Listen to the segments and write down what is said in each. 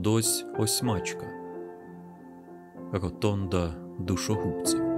Одось осьмачка. Ротонда душогубців.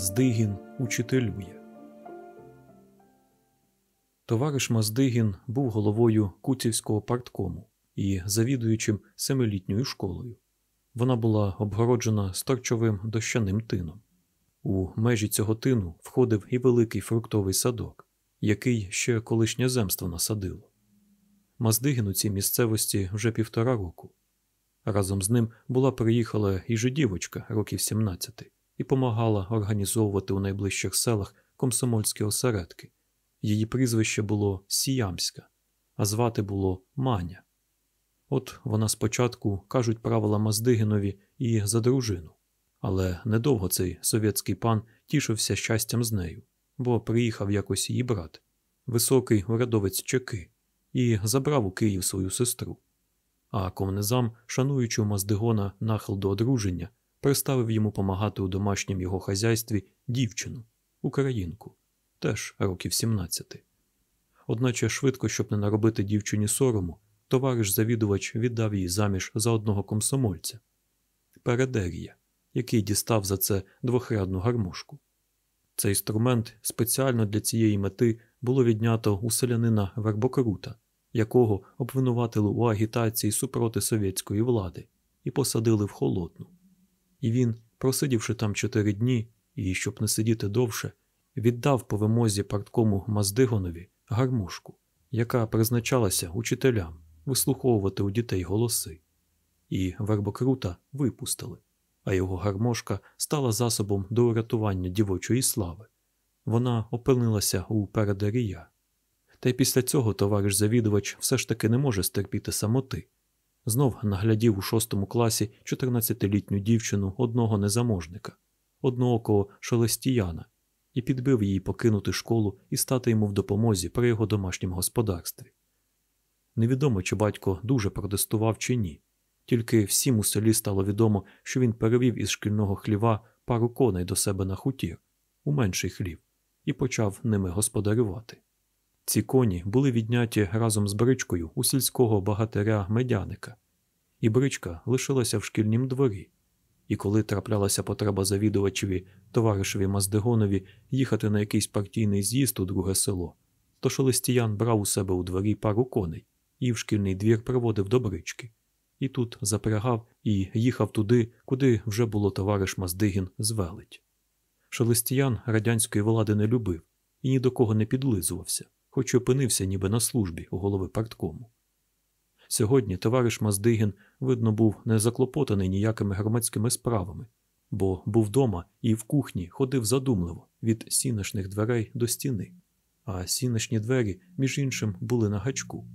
Маздигін учителює. Товариш Маздигін був головою Куцівського парткому і завідуючим семилітньою школою. Вона була обгороджена сторчовим дощаним тином. У межі цього тину входив і великий фруктовий садок, який ще колишнє земство насадило. Маздигін у цій місцевості вже півтора року. Разом з ним була приїхала і жидівочка років 17 і помагала організовувати у найближчих селах комсомольські осередки. Її прізвище було Сіямська, а звати було Маня. От вона спочатку кажуть правила Маздигінові і за дружину, але недовго цей совєтський пан тішився щастям з нею, бо приїхав якось її брат, високий урядовець Чеки, і забрав у Київ свою сестру а ковнезам, шануючи у Маздигона нахил до одруження, приставив йому помагати у домашнім його хазяйстві дівчину, українку, теж років 17. Одначе швидко, щоб не наробити дівчині сорому, товариш завідувач віддав її заміж за одного комсомольця Передерія, який дістав за це двохрядну гармошку. Цей інструмент спеціально для цієї мети було віднято у селянина Вербокрута, якого обвинуватили у агітації супроти совєтської влади і посадили в холодну. І він, просидівши там чотири дні, і щоб не сидіти довше, віддав по вимозі парткому Маздигонові гармошку, яка призначалася учителям вислуховувати у дітей голоси. І вербокрута випустили, а його гармошка стала засобом до урятування дівочої слави. Вона опинилася у передарія. Та й після цього товариш завідувач все ж таки не може стерпіти самоти. Знов наглядів у шостому класі 14-літню дівчину одного незаможника, одноокого шелестіяна, і підбив її покинути школу і стати йому в допомозі при його домашньому господарстві. Невідомо, чи батько дуже протестував чи ні, тільки всім у селі стало відомо, що він перевів із шкільного хліва пару коней до себе на хутір, у менший хлів, і почав ними господарювати. Ці коні були відняті разом з бричкою у сільського багатиря медяника, і бричка лишилася в шкільнім дворі. І коли траплялася потреба завідувачеві товаришеві Маздегонові їхати на якийсь партійний з'їзд у друге село, то шелестіян брав у себе у дворі пару коней і в шкільний двір приводив до брички. І тут запрягав і їхав туди, куди вже було товариш Маздигін звелить. Шелестіян радянської влади не любив і ні до кого не підлизувався хоч опинився ніби на службі у голови парткому. Сьогодні товариш Маздигін, видно, був не заклопотаний ніякими громадськими справами, бо був вдома і в кухні ходив задумливо від сінешних дверей до стіни, а сінешні двері, між іншим, були на гачку.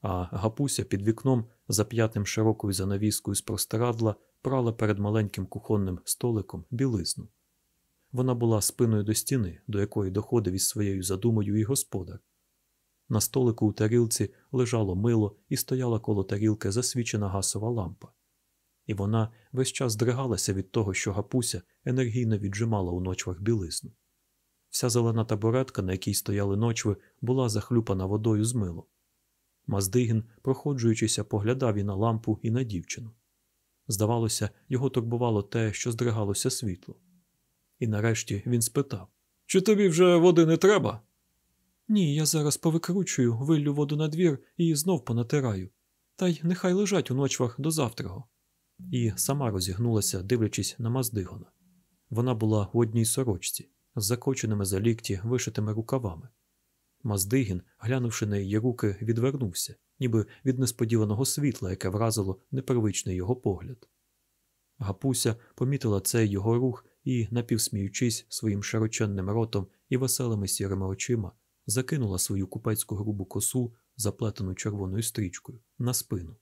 А гапуся під вікном за п'ятим широкою занавіскою з простирадла прала перед маленьким кухонним столиком білизну. Вона була спиною до стіни, до якої доходив із своєю задумою і господар. На столику у тарілці лежало мило і стояла коло тарілки засвічена гасова лампа. І вона весь час здригалася від того, що гапуся енергійно віджимала у ночвах білизну. Вся зелена табуретка, на якій стояли ночви, була захлюпана водою з милом. Маздигін, проходжуючися, поглядав і на лампу, і на дівчину. Здавалося, його турбувало те, що здригалося світло. І нарешті він спитав Чи тобі вже води не треба? Ні, я зараз повикручую, виллю воду на двір і знов понатираю. Та й нехай лежать у ночвах до завтраго. І сама розігнулася, дивлячись на Маздигона. Вона була у одній сорочці, з закоченими за лікті вишитими рукавами. Маздигін, глянувши на її руки, відвернувся, ніби від несподіваного світла, яке вразило непривичний його погляд. Гапуся помітила цей його рух і, напівсміючись своїм широченним ротом і веселими сірими очима, закинула свою купецьку грубу косу, заплетену червоною стрічкою, на спину.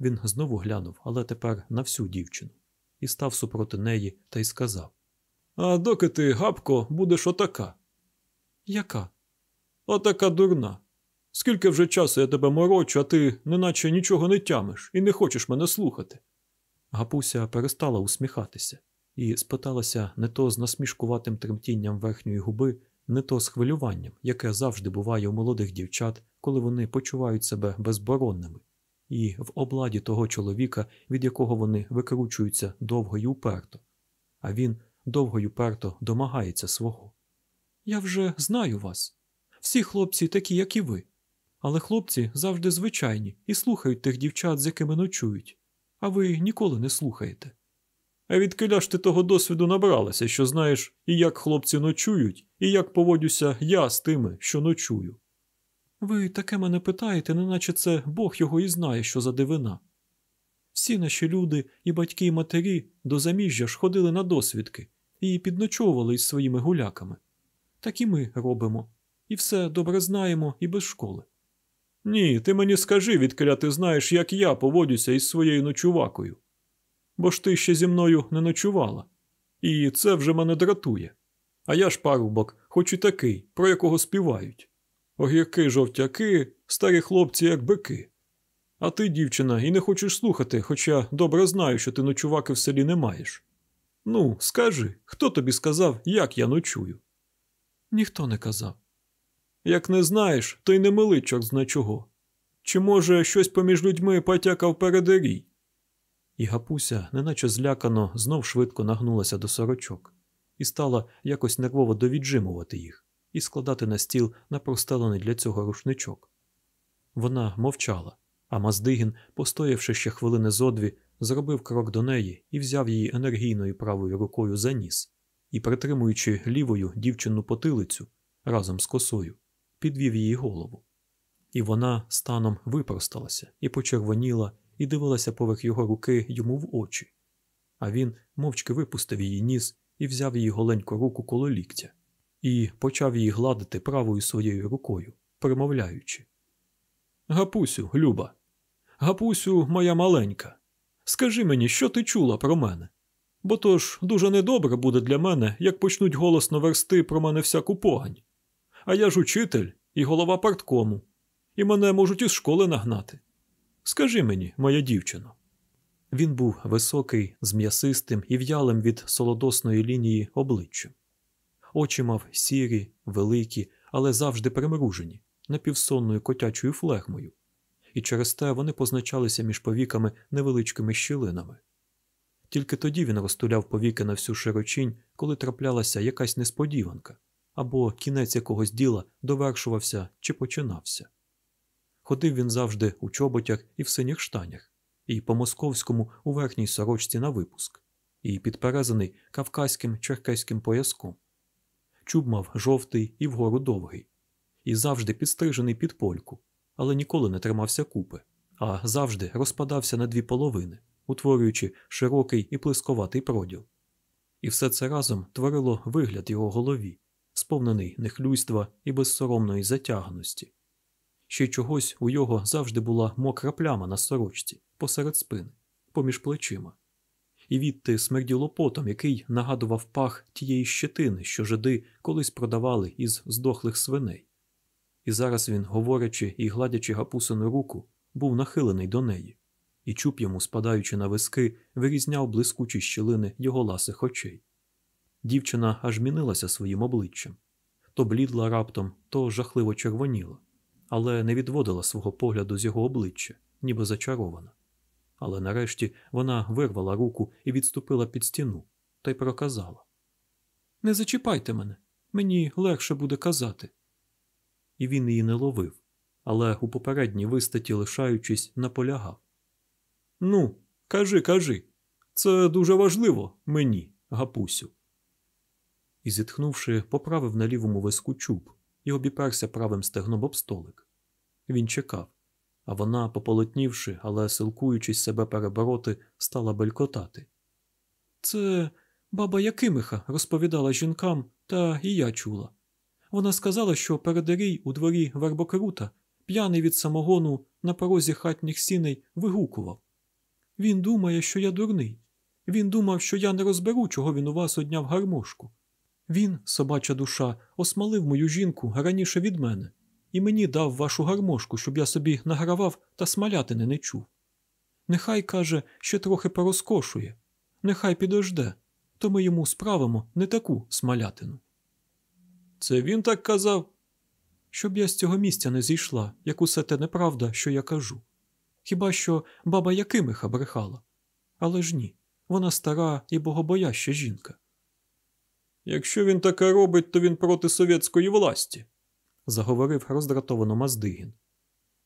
Він знову глянув, але тепер на всю дівчину, і став супроти неї та й сказав А доки ти, гапко, будеш отака? Яка? Отака дурна. Скільки вже часу я тебе морочу, а ти неначе нічого не тямиш і не хочеш мене слухати. Гапуся перестала усміхатися і спиталася не то з насмішкуватим тремтінням верхньої губи, не то з хвилюванням, яке завжди буває у молодих дівчат, коли вони почувають себе безборонними, і в обладі того чоловіка, від якого вони викручуються довго й уперто, а він довго й уперто домагається свого. Я вже знаю вас. Всі хлопці такі, як і ви. Але хлопці завжди звичайні і слухають тих дівчат, з якими ночують, а ви ніколи не слухаєте. А відкиля ж ти того досвіду набралася, що знаєш і як хлопці ночують, і як поводюся я з тими, що ночую. Ви таке мене питаєте, неначе це Бог його і знає, що за дивина. Всі наші люди, і батьки, і матері до заміжжя ж ходили на досвідки і підночовували із своїми гуляками. Так і ми робимо, і все добре знаємо і без школи. Ні, ти мені скажи, відкиля ти знаєш, як я поводюся із своєю ночувакою. Бо ж ти ще зі мною не ночувала, і це вже мене дратує. А я ж парубок, хоч і такий, про якого співають. Огірки жовтяки, старі хлопці, як бики. А ти, дівчина, і не хочеш слухати, хоча добре знаю, що ти ночуваки в селі не маєш. Ну, скажи, хто тобі сказав, як я ночую? Ніхто не казав. Як не знаєш, то й не мили чорт зна чого. Чи, може, щось поміж людьми потякав передерій? І гапуся, неначе злякано, знов швидко нагнулася до сорочок і стала якось нервово довіджимувати їх і складати на стіл на простелений для цього рушничок. Вона мовчала, а Маздигін, постоявши ще хвилини зодві, зробив крок до неї і взяв її енергійною правою рукою за ніс і, притримуючи лівою дівчину потилицю разом з косою, підвів її голову. І вона станом випросталася і почервоніла, і дивилася поверх його руки йому в очі. А він мовчки випустив її ніс і взяв її голеньку руку коло ліктя, і почав її гладити правою своєю рукою, примовляючи. Гапусю, Люба, гапусю, моя маленька, скажи мені, що ти чула про мене? Бо то ж дуже недобре буде для мене, як почнуть голосно версти про мене всяку погань. А я ж учитель і голова парткому, і мене можуть із школи нагнати. Скажи мені, моя дівчино. Він був високий, з м'ясистим і в'ялим від солодосної лінії обличчям. Очі мав сірі, великі, але завжди примружені, напівсонною котячою флегмою, і через те вони позначалися між повіками невеличкими щілинами. Тільки тоді він розтуляв повіки на всю широчінь, коли траплялася якась несподіванка, або кінець якогось діла довершувався чи починався. Ходив він завжди у чоботях і в синіх штанях, і по московському у верхній сорочці на випуск, і підперезаний кавказьким черкеським пояском. Чуб мав жовтий і вгору довгий, і завжди підстрижений під польку, але ніколи не тримався купи, а завжди розпадався на дві половини, утворюючи широкий і плисковатий проділ. І все це разом творило вигляд його голові, сповнений нехлюйства і безсоромної затяганості. Ще чогось у його завжди була мокра пляма на сорочці, посеред спини, поміж плечима, і відти смерділо потом, який нагадував пах тієї щетини, що жиди колись продавали із здохлих свиней. І зараз він, говорячи і гладячи гапусину руку, був нахилений до неї, і чуб йому, спадаючи на виски, вирізняв блискучі щілини його ласих очей. Дівчина аж мінилася своїм обличчям то блідла раптом, то жахливо червоніла але не відводила свого погляду з його обличчя, ніби зачарована. Але нарешті вона вирвала руку і відступила під стіну та й проказала Не зачіпайте мене, мені легше буде казати. І він її не ловив, але у попередній вистаті, лишаючись, наполягав. Ну, кажи, кажи, це дуже важливо мені, гапусю. І, зітхнувши, поправив на лівому виску чуб і обіперся правим стегном об столик. Він чекав, а вона, пополотнівши, але силкуючись себе перебороти, стала белькотати. Це баба Якимиха розповідала жінкам, та і я чула. Вона сказала, що передарій у дворі вербокрута, п'яний від самогону на порозі хатніх сіней, вигукував. Він думає, що я дурний, Він думав, що я не розберу, чого він у вас одняв гармошку. Він, собача душа, осмалив мою жінку раніше від мене, і мені дав вашу гармошку, щоб я собі награвав та смалятини не чув. Нехай, каже, ще трохи порозкошує, нехай підожде, то ми йому справимо не таку смалятину. Це він так казав? Щоб я з цього місця не зійшла, як усе те неправда, що я кажу. Хіба що баба Якимиха брехала. Але ж ні, вона стара і богобояща жінка. Якщо він таке робить, то він проти совєтської власті, заговорив роздратовано Маздигін.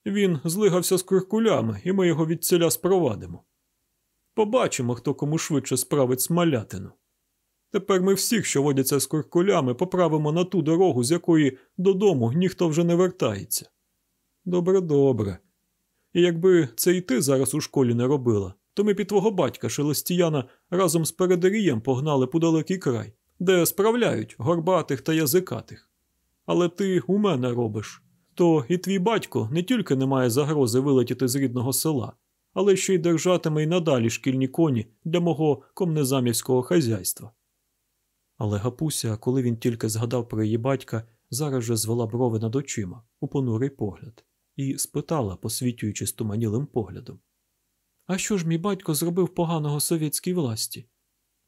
Він злигався з куркулями, і ми його від ціля спровадимо. Побачимо, хто кому швидше справить смалятину. Тепер ми всіх, що водяться з куркулями, поправимо на ту дорогу, з якої додому ніхто вже не вертається. Добре, добре. І якби це і ти зараз у школі не робила, то ми під твого батька Шелестіяна разом з передарієм погнали по далекий край, де справляють горбатих та язикатих. Але ти у мене робиш, то і твій батько не тільки не має загрози вилетіти з рідного села, але ще й держатиме й надалі шкільні коні для мого комнезамівського хазяйства. Але Гапуся, коли він тільки згадав про її батька, зараз же звела брови над очима у понурий погляд і спитала, посвітюючи стуманілим поглядом: А що ж мій батько зробив поганого совєтській власті?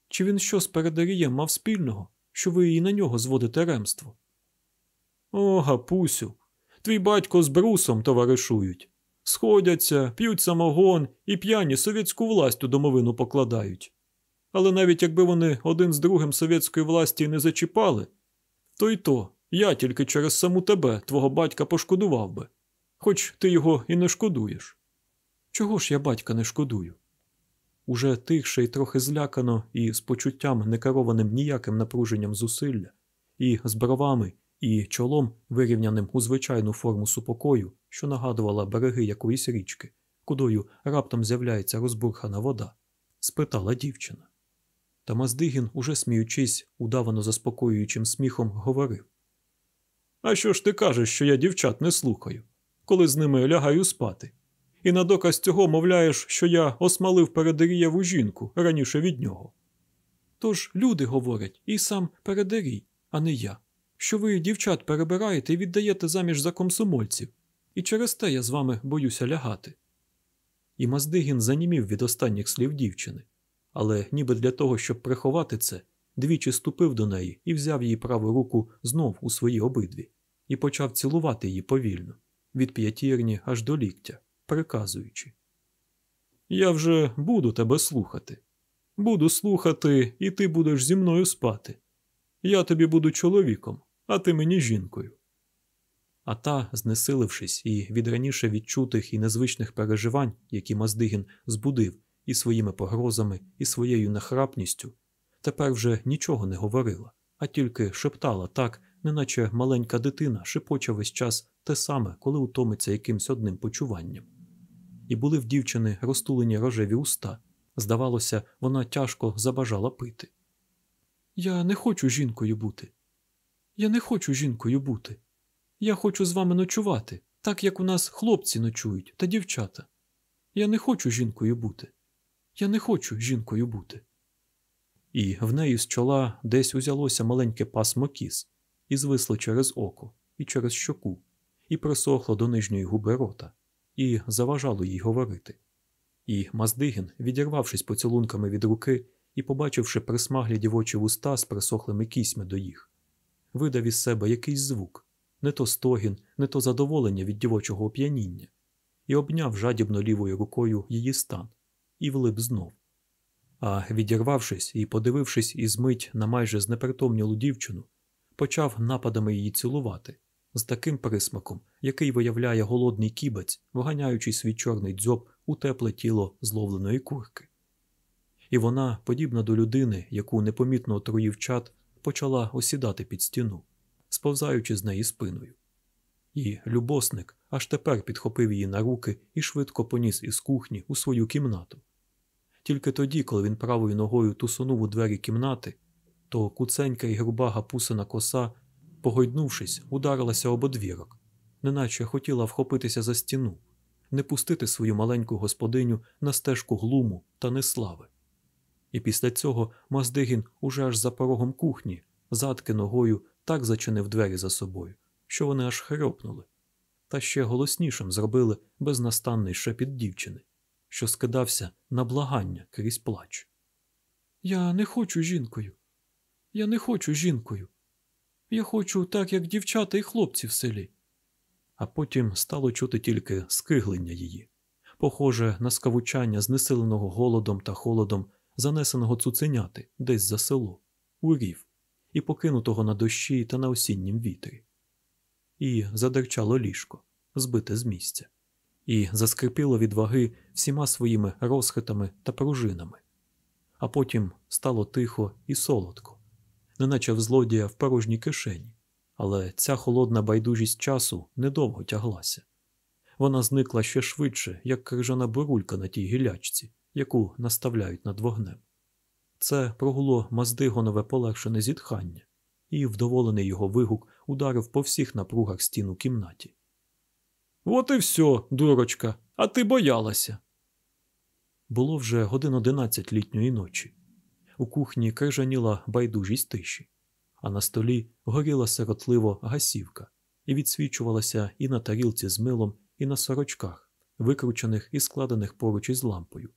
Чи він що з передарієм мав спільного, що ви і на нього зводите ремство? О, Гапусю, твій батько з брусом товаришують. Сходяться, п'ють самогон і п'яні совєтську власть у домовину покладають. Але навіть якби вони один з другим совєтської власті не зачіпали, то й то я тільки через саму тебе, твого батька, пошкодував би, хоч ти його і не шкодуєш. Чого ж я батька не шкодую? Уже тихше й трохи злякано, і з почуттям, не керованим ніяким напруженням зусилля, і з бровами, і чолом, вирівняним у звичайну форму супокою, що нагадувала береги якоїсь річки, кудою раптом з'являється розбурхана вода, спитала дівчина. Та Маздигін, уже сміючись, удавано заспокоюючим сміхом, говорив: А що ж ти кажеш, що я дівчат не слухаю, коли з ними лягаю спати? І на доказ цього мовляєш, що я осмалив передарієву жінку раніше від нього. Тож люди говорять, і сам передарій, а не я, що ви дівчат перебираєте і віддаєте заміж за комсомольців, і через те я з вами боюся лягати. І Маздигін занімів від останніх слів дівчини. Але ніби для того, щоб приховати це, двічі ступив до неї і взяв її праву руку знов у свої обидві, і почав цілувати її повільно, від п'ятірні аж до ліктя, приказуючи: Я вже буду тебе слухати. Буду слухати, і ти будеш зі мною спати. Я тобі буду чоловіком, а ти мені жінкою. А та, знесилившись і від раніше відчутих і незвичних переживань, які Маздигін збудив і своїми погрозами, і своєю нахрапністю, тепер вже нічого не говорила, а тільки шептала так, неначе маленька дитина шепоче весь час те саме, коли утомиться якимсь одним почуванням. І були в дівчини розтулені рожеві уста. Здавалося, вона тяжко забажала пити. Я не хочу жінкою бути. Я не хочу жінкою бути. Я хочу з вами ночувати, так як у нас хлопці ночують та дівчата. Я не хочу жінкою бути. Я не хочу жінкою бути. І в неї з чола десь узялося маленьке пасмо кіс, і звисло через око, і через щоку, і присохло до нижньої губи рота, і заважало їй говорити. І Маздигін, відірвавшись поцілунками від руки і побачивши присмаглі дівочі вуста з присохлими кісьми до їх, видав із себе якийсь звук, не то стогін, не то задоволення від дівочого оп'яніння, і обняв жадібно лівою рукою її стан і влип знов. А відірвавшись і подивившись із мить на майже знепритомнілу дівчину, почав нападами її цілувати з таким присмаком, який виявляє голодний кібець, вганяючи свій чорний дзьоб у тепле тіло зловленої курки. І вона, подібна до людини, яку непомітно отруїв чад, почала осідати під стіну, сповзаючи з неї спиною. І любосник аж тепер підхопив її на руки і швидко поніс із кухні у свою кімнату. Тільки тоді, коли він правою ногою тусунув у двері кімнати, то куценька і груба гапусина коса, погойднувшись, ударилася об одвірок, неначе хотіла вхопитися за стіну, не пустити свою маленьку господиню на стежку глуму та неслави. І після цього Маздигін уже аж за порогом кухні, задки ногою так зачинив двері за собою, що вони аж хропнули, та ще голоснішим зробили безнастанний шепіт дівчини, що скидався на благання крізь плач. Я не хочу жінкою. Я не хочу жінкою. Я хочу так, як дівчата і хлопці в селі. А потім стало чути тільки скиглення її, похоже на скавучання знесиленого голодом та холодом, занесеного цуценяти десь за село, у рів, і покинутого на дощі та на осіннім вітрі. І задерчало ліжко, збите з місця, і заскрипіло від ваги всіма своїми розхитами та пружинами. А потім стало тихо і солодко, неначе в злодія в порожній кишені. Але ця холодна байдужість часу недовго тяглася. Вона зникла ще швидше, як крижана бурулька на тій гілячці, яку наставляють над вогнем. Це прогуло Маздигонове полегшене зітхання, і вдоволений його вигук ударив по всіх напругах стіну кімнаті. От і все, дурочка, а ти боялася. Було вже годин одинадцять літньої ночі. У кухні крижаніла байдужість тиші, а на столі горіла сиротливо гасівка і відсвічувалася і на тарілці з милом, і на сорочках, викручених і складених поруч із лампою,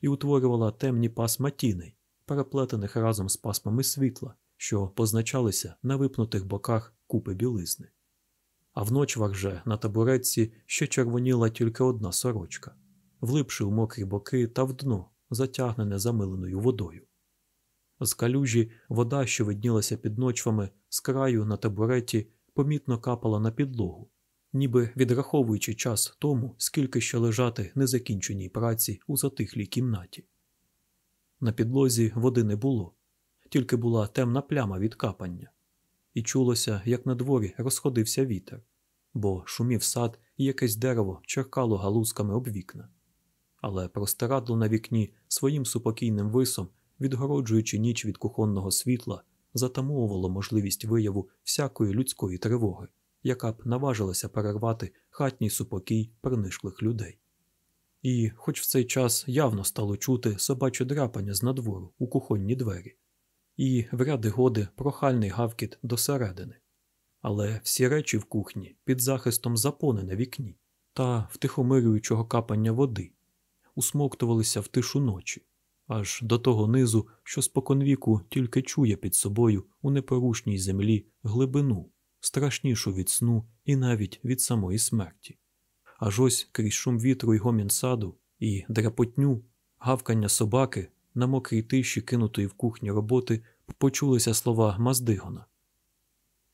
і утворювала темні пасма тіней, переплетених разом з пасмами світла, що позначалися на випнутих боках купи білизни. А в ночвах же на табуретці ще червоніла тільки одна сорочка, влипши в мокрі боки та в дно, затягнене замиленою водою. З калюжі вода, що виднілася під ночвами, з краю на табуреті, помітно капала на підлогу, ніби відраховуючи час тому, скільки ще лежати незакінченій праці у затихлій кімнаті. На підлозі води не було, тільки була темна пляма від капання, і чулося, як на дворі розходився вітер, бо шумів сад і якесь дерево черкало галузками об вікна. Але простирадло на вікні своїм супокійним висом відгороджуючи ніч від кухонного світла, затамовувало можливість вияву всякої людської тривоги, яка б наважилася перервати хатній супокій принишклих людей. І, хоч в цей час явно стало чути собаче драпання з надвору у кухонні двері, і в ряди годи прохальний гавкіт досередини, але всі речі в кухні під захистом запони на вікні та втихомирюючого капання води усмоктувалися в тишу ночі, аж до того низу, що споконвіку тільки чує під собою у непорушній землі глибину, страшнішу від сну і навіть від самої смерті. Аж ось крізь шум вітру й гомін саду і дряпотню, гавкання собаки на мокрій тиші кинутої в кухні роботи почулися слова Маздигона.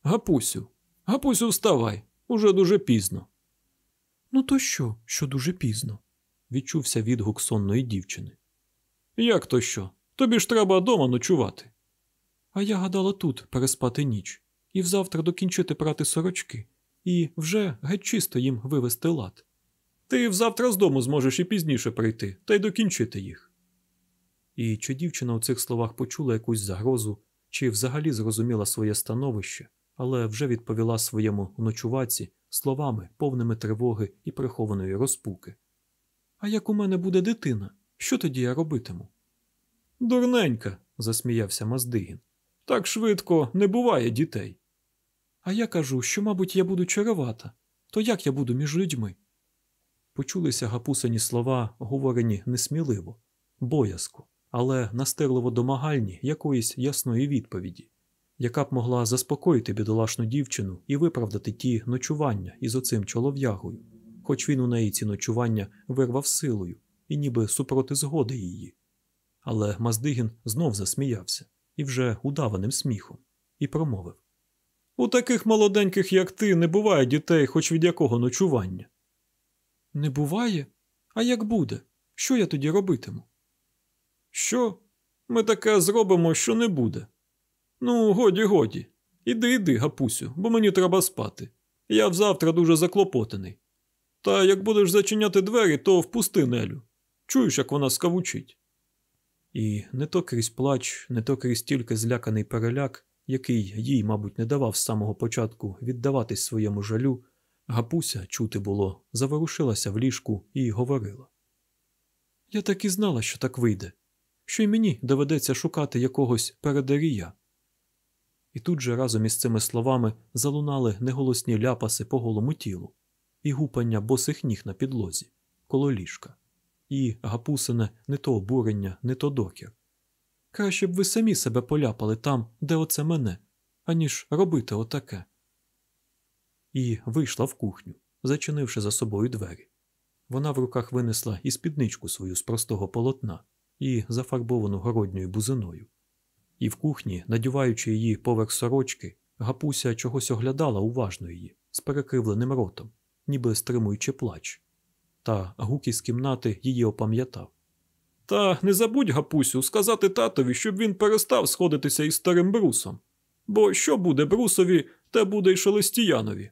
Гапусю, гапусю, вставай, уже дуже пізно. Ну, то що, що дуже пізно? відчувся відгук сонної дівчини. Як то що? Тобі ж треба дома ночувати. А я гадала тут переспати ніч і взавтра докінчити прати сорочки, і вже геть чисто їм вивести лад. Ти взавтра з дому зможеш і пізніше прийти та й докінчити їх. І чи дівчина у цих словах почула якусь загрозу, чи взагалі зрозуміла своє становище, але вже відповіла своєму ночуваці словами, повними тривоги і прихованої розпуки. А як у мене буде дитина? Що тоді я робитиму? Дурненька, засміявся Маздигін. Так швидко не буває дітей. А я кажу, що, мабуть, я буду чаровата. То як я буду між людьми? Почулися гапусані слова, говорені несміливо, боязко, але настирливо домагальні якоїсь ясної відповіді, яка б могла заспокоїти бідолашну дівчину і виправдати ті ночування із оцим чолов'ягою, хоч він у неї ці ночування вирвав силою і ніби супроти згоди її. Але Маздигін знов засміявся і вже удаваним сміхом, і промовив У таких молоденьких, як ти, не буває дітей, хоч від якого ночування. Не буває? А як буде? Що я тоді робитиму? Що? Ми таке зробимо, що не буде. Ну, годі, годі. Іди, іди, гапусю, бо мені треба спати. Я взавтра дуже заклопотаний. Та як будеш зачиняти двері, то впусти Нелю. Чуєш, як вона скавучить. І не то крізь плач, не то крізь тільки зляканий переляк, який їй, мабуть, не давав з самого початку віддаватись своєму жалю, гапуся, чути було, заворушилася в ліжку і говорила. Я так і знала, що так вийде, що й мені доведеться шукати якогось передарія. І тут же разом із цими словами залунали неголосні ляпаси по голому тілу, і гупання босих ніг на підлозі, коло ліжка, і гапусине не то обурення, не то докір. Краще б ви самі себе поляпали там, де оце мене, аніж робити отаке. І вийшла в кухню, зачинивши за собою двері. Вона в руках винесла і спідничку свою з простого полотна і зафарбовану городньою бузиною. І в кухні, надіваючи її поверх сорочки, гапуся чогось оглядала уважно її з перекривленим ротом, ніби стримуючи плач. Та гук із кімнати її опам'ятав. Та не забудь, гапусю, сказати татові, щоб він перестав сходитися із старим брусом. Бо що буде брусові, те буде й шелестіянові.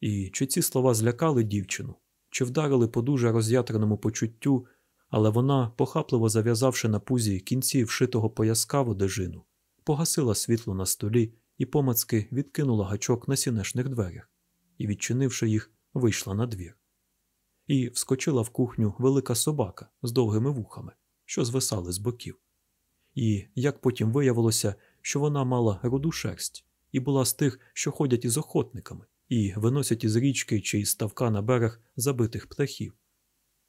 І чи ці слова злякали дівчину, чи вдарили по дуже роз'ятреному почуттю, але вона, похапливо зав'язавши на пузі кінці вшитого пояска одежину, погасила світло на столі і помацки відкинула гачок на сінешних дверях і, відчинивши їх, вийшла на двір. І вскочила в кухню велика собака з довгими вухами, що звисали з боків. І як потім виявилося, що вона мала руду шерсть і була з тих, що ходять із охотниками і виносять із річки чи із ставка на берег забитих птахів.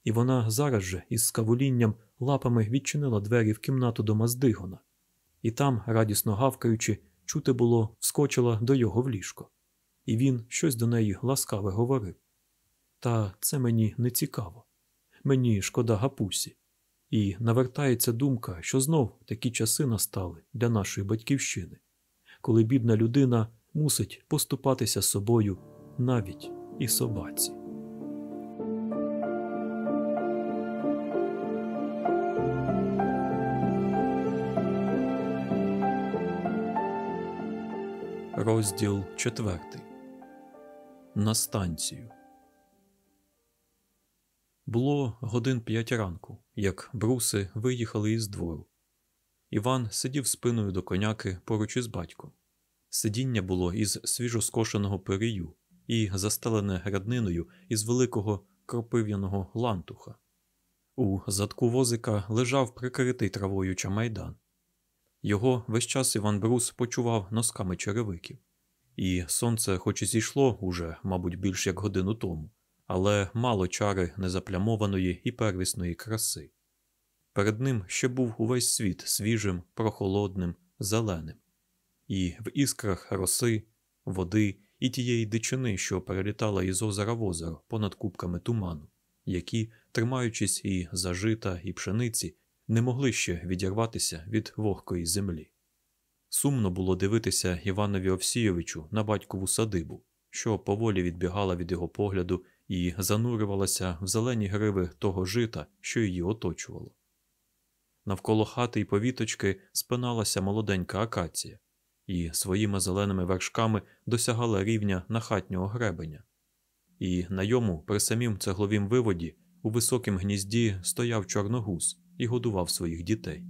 І вона зараз же із скавулінням лапами відчинила двері в кімнату до Маздигона, і там, радісно гавкаючи, чути було, вскочила до його в ліжко, і він щось до неї ласкаве говорив. Та це мені не цікаво. Мені шкода гапусі. І навертається думка, що знов такі часи настали для нашої батьківщини, коли бідна людина мусить поступатися собою навіть і собаці. Розділ четвертий. На станцію. Було годин п'ять ранку, як бруси виїхали із двору. Іван сидів спиною до коняки поруч із батьком. Сидіння було із свіжоскошеного перію і застелене градниною із великого кропив'яного лантуха. У задку возика лежав прикритий травою чамайдан. Його весь час Іван Брус почував носками черевиків, і сонце, хоч і зійшло уже, мабуть, більш як годину тому, але мало чари незаплямованої і первісної краси. Перед ним ще був увесь світ свіжим, прохолодним, зеленим, і в іскрах роси, води і тієї дичини, що перелітала із озера в озеро понад кубками туману, які, тримаючись і за жита, і пшениці, не могли ще відірватися від вогкої землі. Сумно було дивитися Іванові Овсійовичу на батькову садибу, що поволі відбігала від його погляду і занурювалася в зелені гриви того жита, що її оточувало. Навколо хати й повіточки спиналася молоденька акація, і своїми зеленими вершками досягала рівня нахатнього гребеня. І на йому, при самім цегловім виводі, у високім гнізді стояв чорногуз і годував своїх дітей.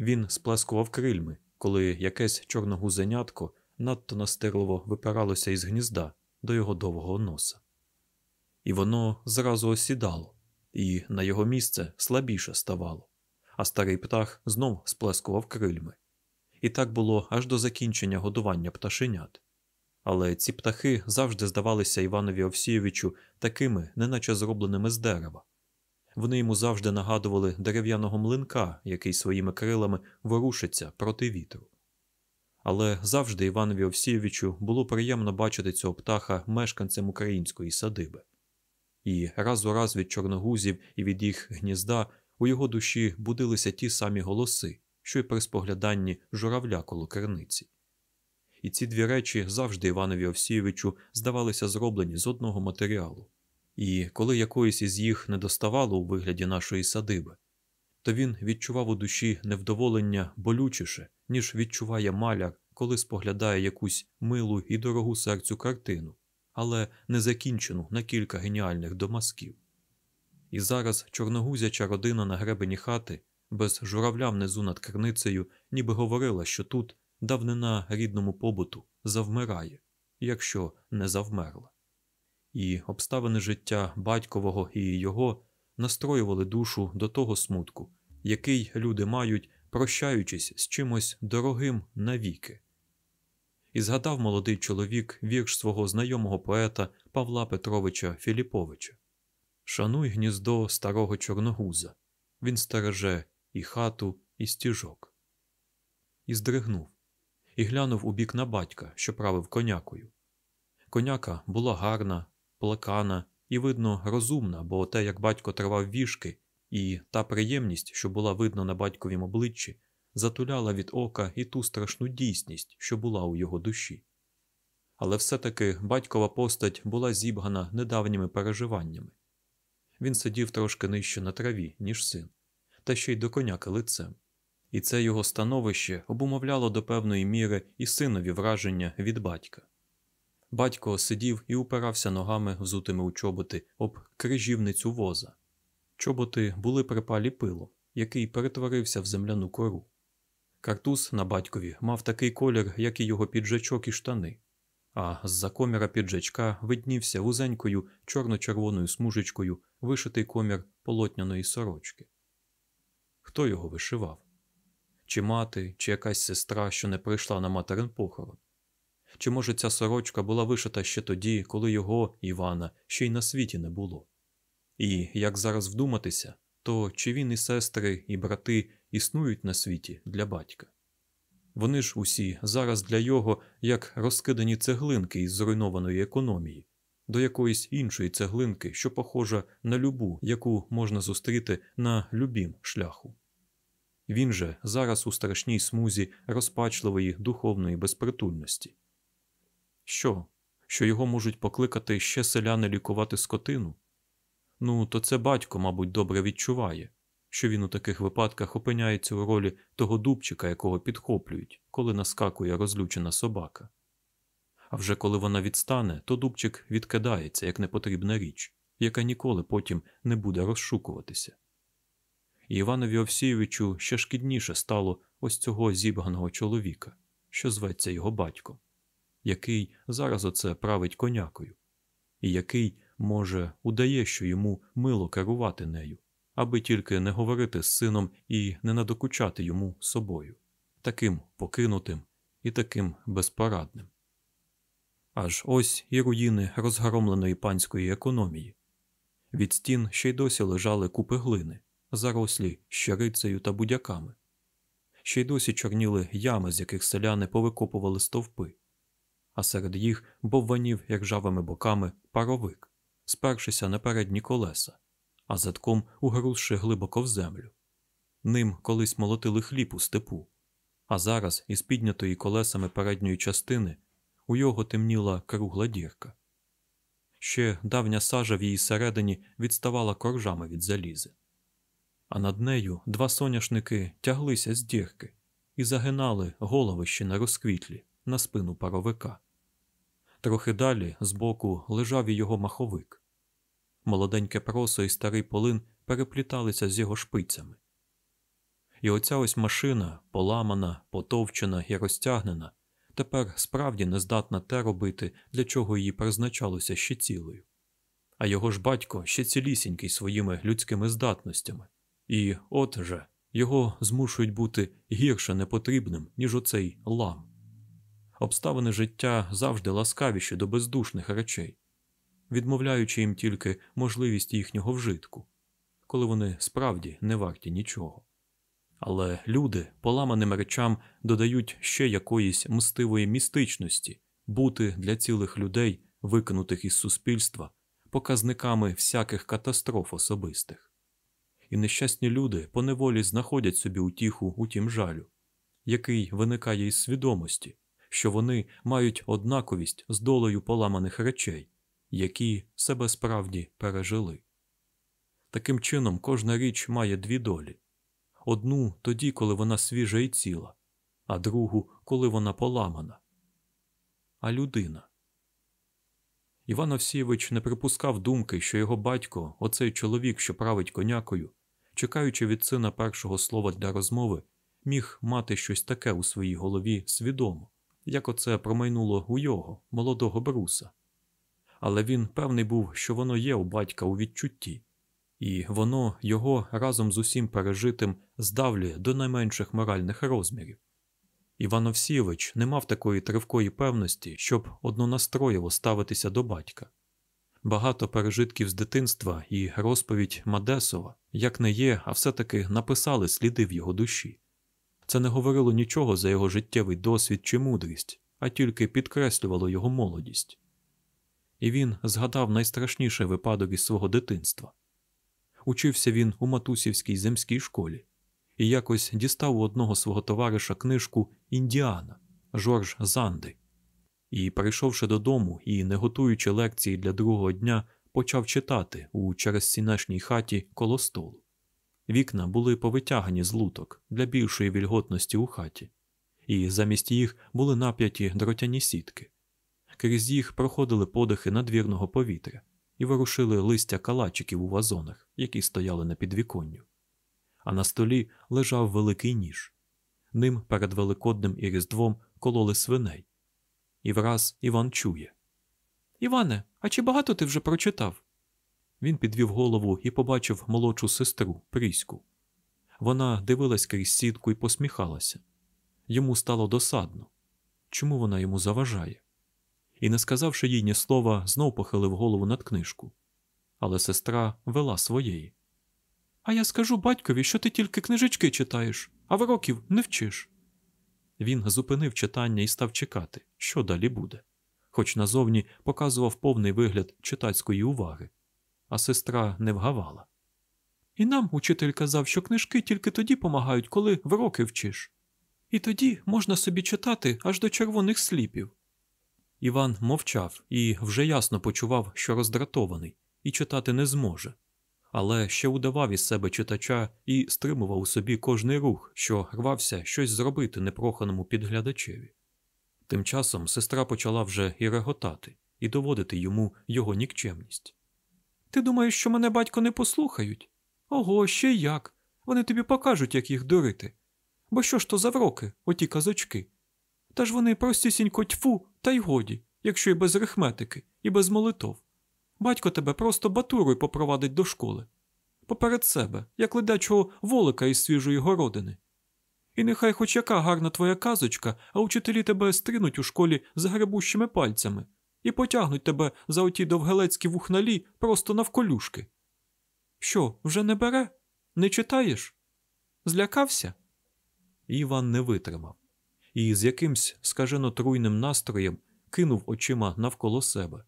Він сплескував крильми, коли якесь чорногузенятко надто настирливо випиралося із гнізда до його довгого носа. І воно зразу осідало, і на його місце слабіше ставало, а старий птах знов сплескував крильми. І так було аж до закінчення годування пташенят. Але ці птахи завжди здавалися Іванові Овсійовичу такими, неначе зробленими з дерева. Вони йому завжди нагадували дерев'яного млинка, який своїми крилами ворушиться проти вітру. Але завжди Іванові Овсійовичу було приємно бачити цього птаха мешканцем української садиби. І раз у раз від чорногузів і від їх гнізда у його душі будилися ті самі голоси, що й при спогляданні журавля коло керниці. І ці дві речі завжди Іванові Овсійовичу здавалися зроблені з одного матеріалу. І коли якоїсь із їх не доставало у вигляді нашої садиби, то він відчував у душі невдоволення болючіше, ніж відчуває маляр, коли споглядає якусь милу і дорогу серцю картину, але не закінчену на кілька геніальних домазків. І зараз чорногузяча родина на гребені хати, без журавля внизу над керницею, ніби говорила, що тут давнина рідному побуту завмирає, якщо не завмерла і обставини життя батькового і його настроювали душу до того смутку, який люди мають, прощаючись з чимось дорогим навіки. І згадав молодий чоловік вірш свого знайомого поета Павла Петровича Філіповича Шануй гніздо старого чорногуза, він стереже і хату, і стіжок. І здригнув, і глянув у бік на батька, що правив конякою. Коняка була гарна, плекана і, видно, розумна, бо те, як батько тривав вішки, і та приємність, що була видно на батьковім обличчі, затуляла від ока і ту страшну дійсність, що була у його душі. Але все-таки батькова постать була зібгана недавніми переживаннями. Він сидів трошки нижче на траві, ніж син, та ще й до коняки лицем. І це його становище обумовляло до певної міри і синові враження від батька. Батько сидів і упирався ногами, взутими у чоботи, об крижівницю воза. Чоботи були припалі пилом, який перетворився в земляну кору. Картуз на батькові мав такий колір, як і його піджачок і штани, а з-за коміра піджачка виднівся вузенькою чорно-червоною смужечкою вишитий комір полотняної сорочки. Хто його вишивав? Чи мати, чи якась сестра, що не прийшла на материн похорон? Чи, може, ця сорочка була вишита ще тоді, коли його, Івана, ще й на світі не було? І як зараз вдуматися, то чи він і сестри, і брати існують на світі для батька? Вони ж усі зараз для його як розкидані цеглинки із зруйнованої економії, до якоїсь іншої цеглинки, що похожа на любу, яку можна зустріти на любім шляху. Він же зараз у страшній смузі розпачливої духовної безпритульності. Що? Що його можуть покликати ще селяни лікувати скотину? Ну, то це батько, мабуть, добре відчуває, що він у таких випадках опиняється у ролі того дубчика, якого підхоплюють, коли наскакує розлючена собака. А вже коли вона відстане, то дубчик відкидається як непотрібна річ, яка ніколи потім не буде розшукуватися. І Іванові Овсійовичу ще шкідніше стало ось цього зібганого чоловіка, що зветься його батьком, який зараз оце править конякою, і який, може, удає, що йому мило керувати нею, аби тільки не говорити з сином і не надокучати йому собою, таким покинутим і таким безпорадним. Аж ось і руїни розгромленої панської економії. Від стін ще й досі лежали купи глини, зарослі щерицею та будяками. Ще й досі чорніли ями, з яких селяни повикопували стовпи, а серед їх бовванів як боками паровик, спершися на передні колеса, а задком угрузши глибоко в землю. Ним колись молотили хліб у степу, а зараз із піднятої колесами передньої частини у його темніла кругла дірка. Ще давня сажа в її середині відставала коржами від залізи. А над нею два соняшники тяглися з дірки і загинали голови ще на розквітлі на спину паровика. Трохи далі збоку лежав і його маховик. Молоденьке просо і старий полин перепліталися з його шпицями. І оця ось машина, поламана, потовчена і розтягнена, тепер справді не здатна те робити, для чого її призначалося ще цілою. А його ж батько ще цілісінький своїми людськими здатностями, і, от же, його змушують бути гірше непотрібним, ніж оцей лам. Обставини життя завжди ласкавіші до бездушних речей, відмовляючи їм тільки можливість їхнього вжитку, коли вони справді не варті нічого. Але люди поламаним речам додають ще якоїсь мстивої містичності бути для цілих людей, викинутих із суспільства, показниками всяких катастроф особистих. І нещасні люди поневолі знаходять собі утіху у тім жалю, який виникає із свідомості, що вони мають однаковість з долею поламаних речей, які себе справді пережили. Таким чином, кожна річ має дві долі одну тоді, коли вона свіжа і ціла, а другу, коли вона поламана. А людина. Іван Овсійович не припускав думки, що його батько, оцей чоловік, що править конякою, чекаючи від сина першого слова для розмови, міг мати щось таке у своїй голові свідомо, як оце промайнуло у його, молодого бруса. Але він певний був, що воно є у батька у відчутті, і воно його разом з усім пережитим здавлює до найменших моральних розмірів. Іван Овсійович не мав такої тривкої певності, щоб однонастроєво ставитися до батька. Багато пережитків з дитинства і розповідь Мадесова, як не є, а все-таки написали сліди в його душі. Це не говорило нічого за його життєвий досвід чи мудрість, а тільки підкреслювало його молодість. І він згадав найстрашніший випадок із свого дитинства. Учився він у матусівській земській школі і якось дістав у одного свого товариша книжку Індіана Жорж Занди. І, прийшовши додому і, не готуючи лекції для другого дня, почав читати у черезсінешній хаті коло столу. Вікна були повитягані з луток для більшої вільготності у хаті, і замість їх були нап'яті дротяні сітки. Крізь їх проходили подихи надвірного повітря і ворушили листя калачиків у вазонах, які стояли на підвіконню. А на столі лежав великий ніж. Ним перед Великодним і Різдвом кололи свиней. І враз Іван чує. Іване, а чи багато ти вже прочитав? Він підвів голову і побачив молодшу сестру Пріську. Вона дивилась крізь сітку і посміхалася. Йому стало досадно. Чому вона йому заважає? І, не сказавши їй ні слова, знов похилив голову над книжку. Але сестра вела своєї. А я скажу батькові, що ти тільки книжечки читаєш, а вироків не вчиш. Він зупинив читання і став чекати, що далі буде, хоч назовні показував повний вигляд читацької уваги, а сестра не вгавала. І нам учитель казав, що книжки тільки тоді помагають, коли вироки вчиш. І тоді можна собі читати аж до червоних сліпів. Іван мовчав і вже ясно почував, що роздратований, і читати не зможе, але ще удавав із себе читача і стримував у собі кожний рух, що рвався щось зробити непроханому підглядачеві. Тим часом сестра почала вже і реготати, і доводити йому його нікчемність. Ти думаєш, що мене батько не послухають? Ого, ще як. Вони тобі покажуть, як їх дурити. Бо що ж то за вроки, оті казочки? Та ж вони простісінько тьфу, та й годі, якщо і без арифметики, і без молитов. Батько тебе просто батурою попровадить до школи. Поперед себе, як ледачого волика із свіжої городини. І нехай хоч яка гарна твоя казочка, а учителі тебе стринуть у школі з гребущими пальцями і потягнуть тебе за оті довгелецькі вухналі просто навколюшки. Що, вже не бере? Не читаєш? Злякався? Іван не витримав і з якимсь скажено труйним настроєм кинув очима навколо себе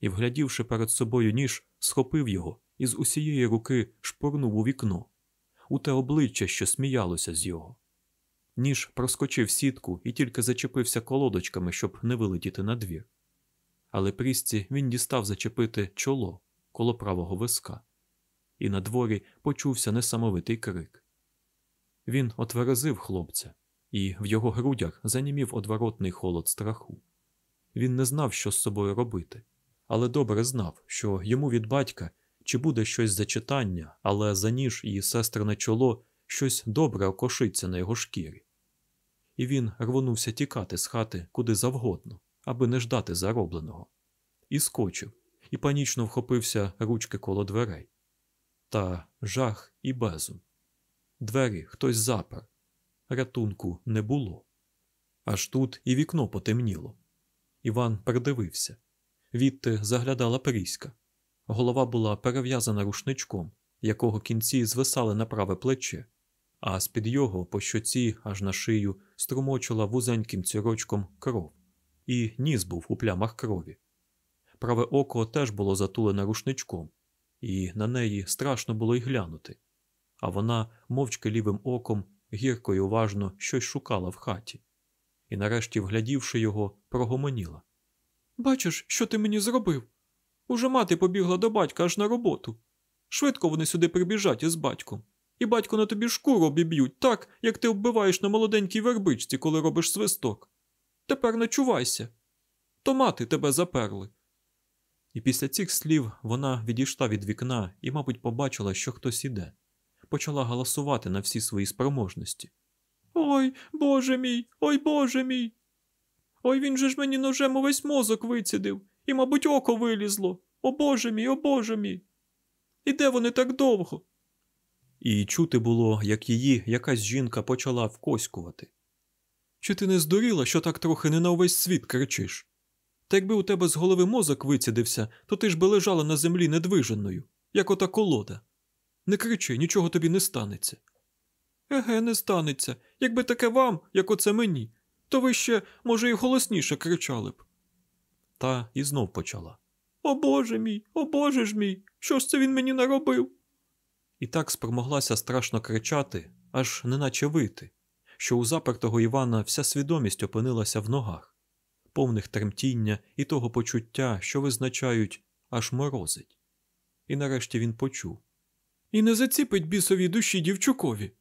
і, вглядівши перед собою ніж, схопив його і з усієї руки шпурнув у вікно, у те обличчя, що сміялося з його. Ніж проскочив сітку і тільки зачепився колодочками, щоб не вилетіти на двір. Але прісці він дістав зачепити чоло коло правого виска, і на дворі почувся несамовитий крик. Він отверезив хлопця, і в його грудях занімів одворотний холод страху. Він не знав, що з собою робити, але добре знав, що йому від батька чи буде щось за читання, але за ніж і сестрине чоло щось добре окошиться на його шкірі. І він рвонувся тікати з хати куди завгодно, аби не ждати заробленого, і скочив, і панічно вхопився ручки коло дверей. Та жах і безум. Двері хтось запер, рятунку не було. Аж тут і вікно потемніло. Іван передивився. Відти заглядала Пріська. Голова була перев'язана рушничком, якого кінці звисали на праве плече, а з під його по щоці аж на шию струмочила вузеньким цірочком кров, і ніс був у плямах крові. Праве око теж було затулене рушничком, і на неї страшно було й глянути, а вона, мовчки лівим оком, гірко й уважно щось шукала в хаті, і, нарешті, вглядівши його, прогомоніла. Бачиш, що ти мені зробив? Уже мати побігла до батька аж на роботу. Швидко вони сюди прибіжать із батьком, і батько на тобі шкуру обіб'ють так, як ти вбиваєш на молоденькій вербичці, коли робиш свисток. Тепер начувайся. То мати тебе заперли. І після цих слів вона відійшла від вікна і, мабуть, побачила, що хтось іде почала галасувати на всі свої спроможності. Ой, Боже мій, ой Боже мій. Ой він же ж мені ножем увесь мозок вицідив, і, мабуть, око вилізло. О Боже мій, о Боже мій. І де вони так довго? І чути було, як її якась жінка почала вкоськувати. Чи ти не здуріла, що так трохи не на увесь світ кричиш? Та якби у тебе з голови мозок вицідився, то ти ж би лежала на землі недвиженою, як ота колода. Не кричи, нічого тобі не станеться. Еге, не станеться. Якби таке вам, як оце мені, то ви ще, може, і голосніше кричали б. Та і знов почала. О Боже мій, о Боже ж мій, що ж це він мені наробив? І так спромоглася страшно кричати, аж неначе вити, що у запертого Івана вся свідомість опинилася в ногах, повних тремтіння і того почуття, що визначають, аж морозить. І нарешті він почув. І не заціпить бісові душі дівчукові.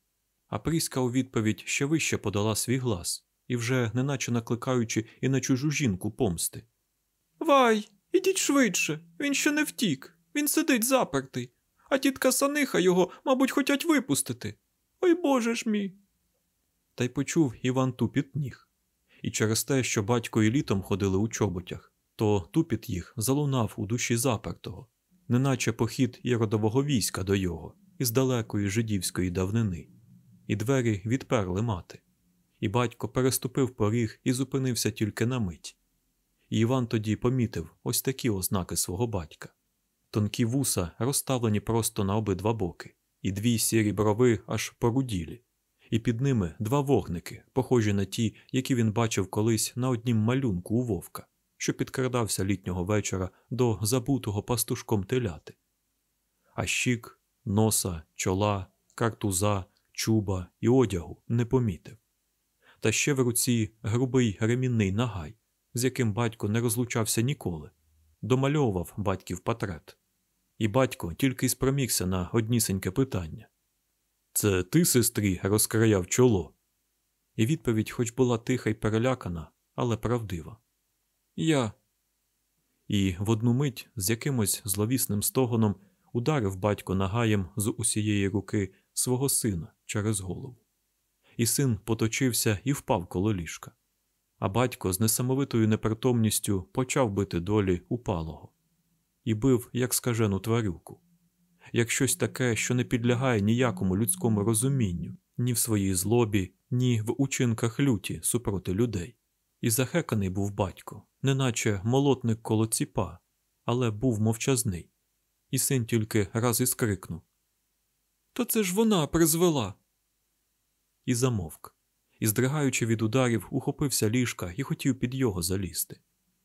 А Пріська у відповідь ще вище подала свій глас і вже неначе накликаючи і на чужу жінку помсти. Вай, ідіть швидше, він ще не втік, він сидить запертий, а тітка Саниха його, мабуть, хотять випустити. Ой Боже ж мій. Та й почув Іван тупіт ніг. І через те, що батько і літом ходили у чоботях, то тупіт їх залунав у душі запертого, неначе похід іродового війська до його із далекої жидівської давнини, і двері відперли мати. І батько переступив поріг і зупинився тільки на мить. І Іван тоді помітив ось такі ознаки свого батька. Тонкі вуса розставлені просто на обидва боки, і дві сірі брови аж поруділі, і під ними два вогники, похожі на ті, які він бачив колись на однім малюнку у вовка, що підкрадався літнього вечора до забутого пастушком теляти. А щік, носа, чола, картуза, чуба і одягу не помітив. Та ще в руці грубий ремінний нагай, з яким батько не розлучався ніколи, домальовував батьків портрет. І батько тільки й спромігся на однісеньке питання Це ти, сестрі, розкраяв чоло? І відповідь, хоч була тиха й перелякана, але правдива. Я. І в одну мить з якимось зловісним стогоном ударив батько нагаєм з усієї руки свого сина через голову. І син поточився і впав коло ліжка. А батько з несамовитою непритомністю почав бити долі упалого і бив, як скажену тварюку, як щось таке, що не підлягає ніякому людському розумінню, ні в своїй злобі, ні в учинках люті супроти людей. І захеканий був батько, неначе молотник коло ціпа, але був мовчазний. І син тільки раз і скрикнув То це ж вона призвела. І замовк, і, здригаючи від ударів, ухопився ліжка і хотів під його залізти.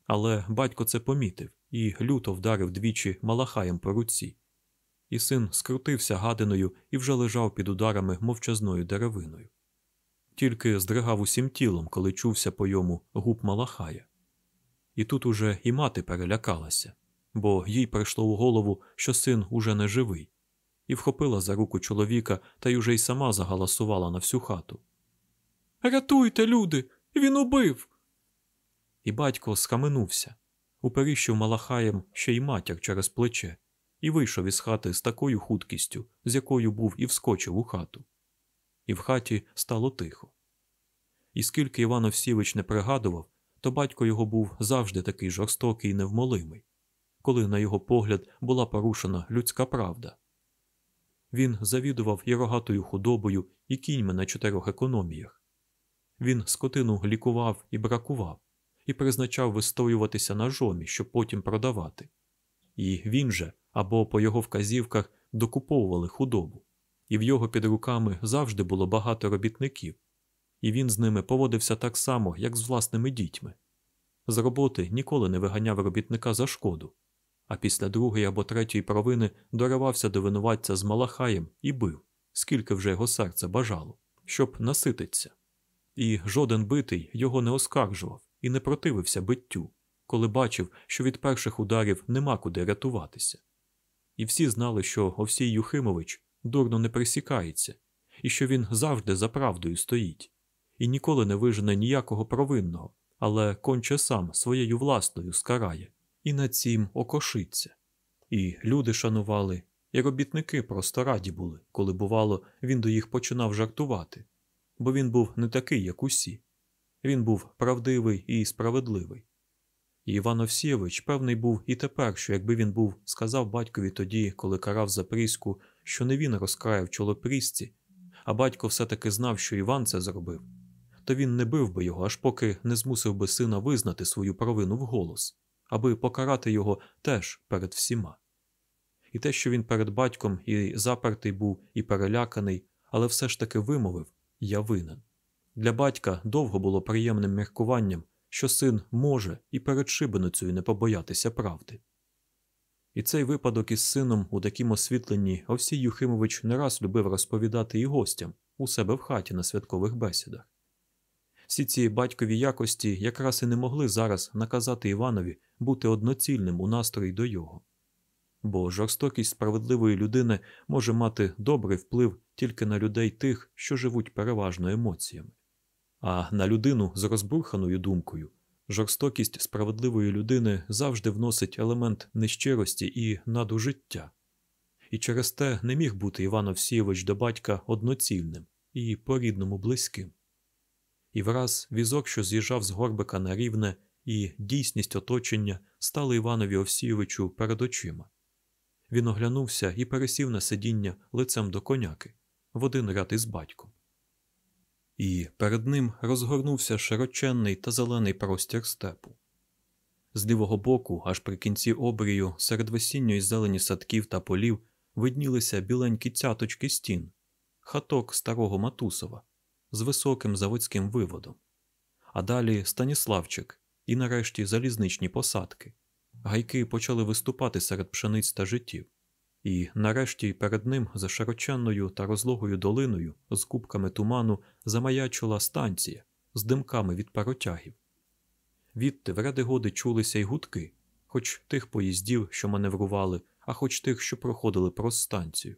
Але батько це помітив і люто вдарив двічі малахаєм по руці. І син скрутився гадиною і вже лежав під ударами мовчазною деревиною. Тільки здригав усім тілом, коли чувся по йому губ малахая. І тут уже і мати перелякалася, бо їй прийшло у голову, що син уже не живий, і вхопила за руку чоловіка та й уже й сама загаласувала на всю хату. Рятуйте, люди, він убив. І батько схаменувся, уперіщив малахаєм ще й матір через плече, і вийшов із хати з такою хуткістю, з якою був і вскочив у хату. І в хаті стало тихо. І скільки Іван Овсівич не пригадував, то батько його був завжди такий жорстокий і невмолимий, коли, на його погляд, була порушена людська правда. Він завідував і рогатою худобою, і кіньми на чотирьох економіях. Він скотину лікував і бракував, і призначав вистоюватися на жомі, щоб потім продавати. І він же або по його вказівках докуповували худобу, і в його під руками завжди було багато робітників, і він з ними поводився так само, як з власними дітьми. З роботи ніколи не виганяв робітника за шкоду, а після другої або третьої провини доривався до винуватця з Малахаєм і бив, скільки вже його серце бажало, щоб насититься. І жоден битий його не оскаржував і не противився биттю, коли бачив, що від перших ударів нема куди рятуватися. І всі знали, що Овсій Юхимович дурно не присікається, і що він завжди за правдою стоїть, і ніколи не вижене ніякого провинного, але конче сам своєю власною скарає, і на цім окошиться. І люди шанували, і робітники просто раді були, коли, бувало, він до їх починав жартувати, бо він був не такий, як усі. Він був правдивий і справедливий. І Іван Овсійович певний був і тепер, що якби він був, сказав батькові тоді, коли карав Запріську, що не він розкраяв чолопрісці, а батько все-таки знав, що Іван це зробив, то він не бив би його, аж поки не змусив би сина визнати свою провину вголос, аби покарати його теж перед всіма. І те, що він перед батьком і запертий був, і переляканий, але все ж таки вимовив я винен. Для батька довго було приємним міркуванням, що син може і перед шибеницею не побоятися правди. І цей випадок із сином у такім освітленні Овсій Юхимович не раз любив розповідати і гостям у себе в хаті на святкових бесідах. Всі ці батькові якості якраз і не могли зараз наказати Іванові бути одноцільним у настрої до його. Бо жорстокість справедливої людини може мати добрий вплив тільки на людей тих, що живуть переважно емоціями. А на людину з розбурханою думкою жорстокість справедливої людини завжди вносить елемент нещирості і надужиття. І через те не міг бути Іван Овсійович до батька одноцільним і по рідному близьким. І враз візок, що з'їжджав з горбика на рівне, і дійсність оточення стали Іванові Овсійовичу перед очима. Він оглянувся і пересів на сидіння лицем до коняки в один ряд із батьком. І перед ним розгорнувся широченний та зелений простір степу. З лівого боку, аж при кінці обрію, серед весінньої зелені садків та полів виднілися біленькі цяточки стін, хаток старого Матусова з високим заводським виводом, а далі Станіславчик і нарешті залізничні посадки. Гайки почали виступати серед пшениць та життів, і нарешті перед ним за широченною та розлогою долиною з кубками туману замаячила станція з димками від паротягів. Відти в годи чулися й гудки, хоч тих поїздів, що маневрували, а хоч тих, що проходили проз станцію.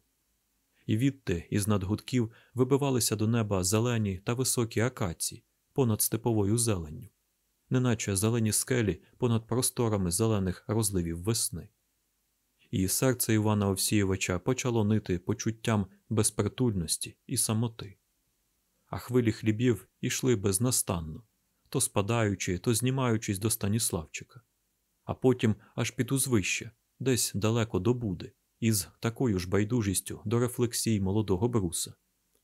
І відти із надгудків вибивалися до неба зелені та високі акації понад степовою зеленню неначе зелені скелі понад просторами зелених розливів весни. І серце Івана Овсійовича почало нити почуттям безпритульності і самоти. А хвилі хлібів ішли безнастанно, то спадаючи, то знімаючись до Станіславчика, а потім аж під узвище, десь далеко до Буди, із такою ж байдужістю до рефлексій молодого бруса,